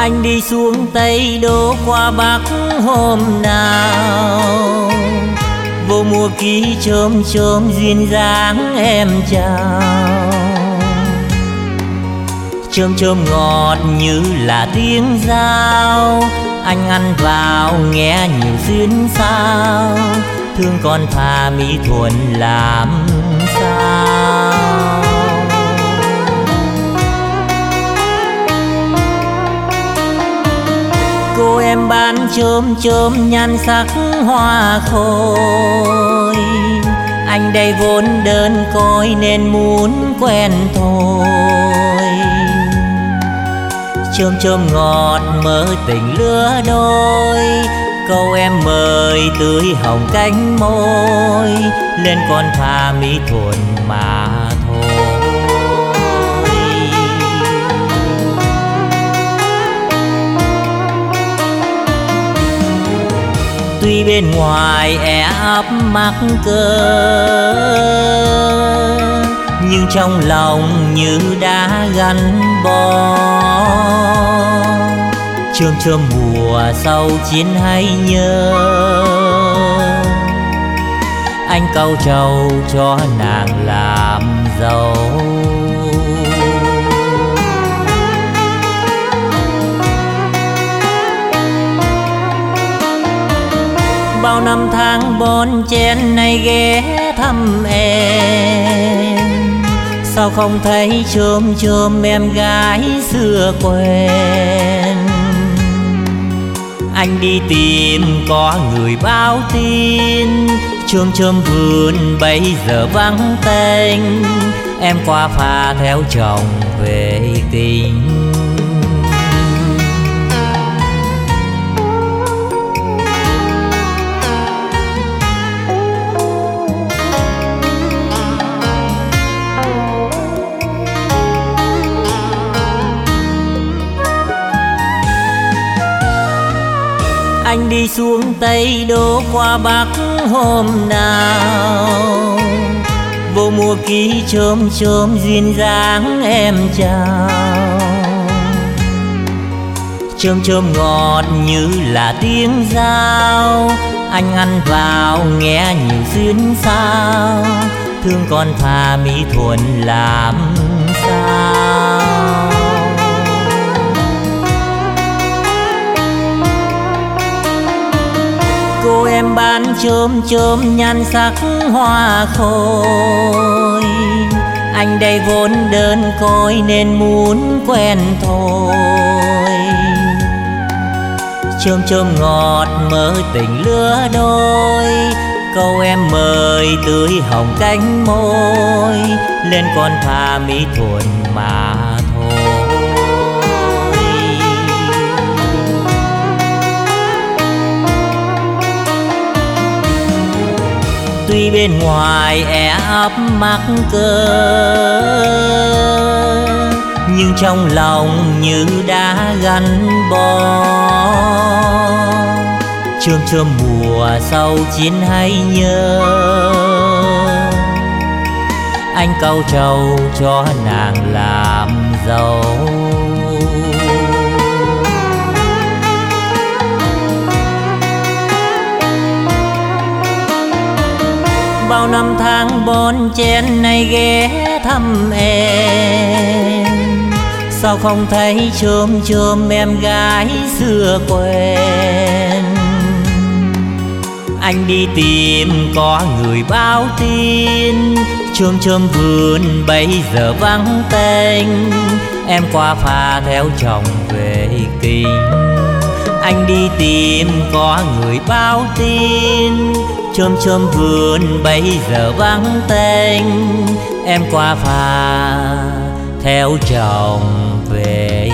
anh đi xuống tây đô qua bắc hôm nào. Vô mùa ký chôm chôm duyên dáng em chào. Chôm chôm ngọt như là tiếng dao. Anh ăn vào nghe nhiều duyên sao. Thương con thà mỹ thuần làm sao. Ban chôm chôm nhan sắc hoa khôi. Anh đây vốn đơn côi nên muốn quen thôi. Chôm chôm ngọt mơ tình lứa đôi, câu em mời tươi hồng cánh môi. Lên con pha mỹ thuần mà tuy bên ngoài e ấp mắc cơ nhưng trong lòng như đã gắn bó. Chôm chôm mùa sau chiến hay nhớ. Anh cau trầu cho nàng làm giàu. Bao năm tháng bon chen này ghé thăm em. Sao không thấy chôm chôm em gái xưa quen? Anh đi tìm có người báo tin, chôm chôm vườn bây giờ vắng tênh em qua pha theo chồng về anh đi xuống tây đô qua bắc hôm nào? Vô mùa ký chôm chôm duyên dáng em chào. Chôm chôm ngọt như là tiếng dao, anh ăn vào nghe nhiều duyên sao thương con thà mỹ thuần làm sao? Cô em bán chôm chôm nhan sắc hoa khôi. Anh đây vốn đơn côi nên muốn quen thôi. Chôm chôm ngọt mơ tình lứa đôi, câu em mời tươi hồng cánh môi. Lên con pha mỹ thuần mà tuy bên ngoài é ấp mắc cơ nhưng trong lòng như đã gắn bó. Chôm chôm mùa sau chiến hay nhớ, anh cau trầu cho nàng làm giàu. Năm tháng bon chen này ghé thăm em. Sao không thấy chôm chôm em gái xưa quen? Anh đi tìm có người báo tin, chôm chôm vườn bây giờ vắng tênh em qua pha theo chồng về kinh anh đi tìm, có người báo tin. Chôm chôm vườn bây giờ vắng tênh. Em qua phà, theo chồng về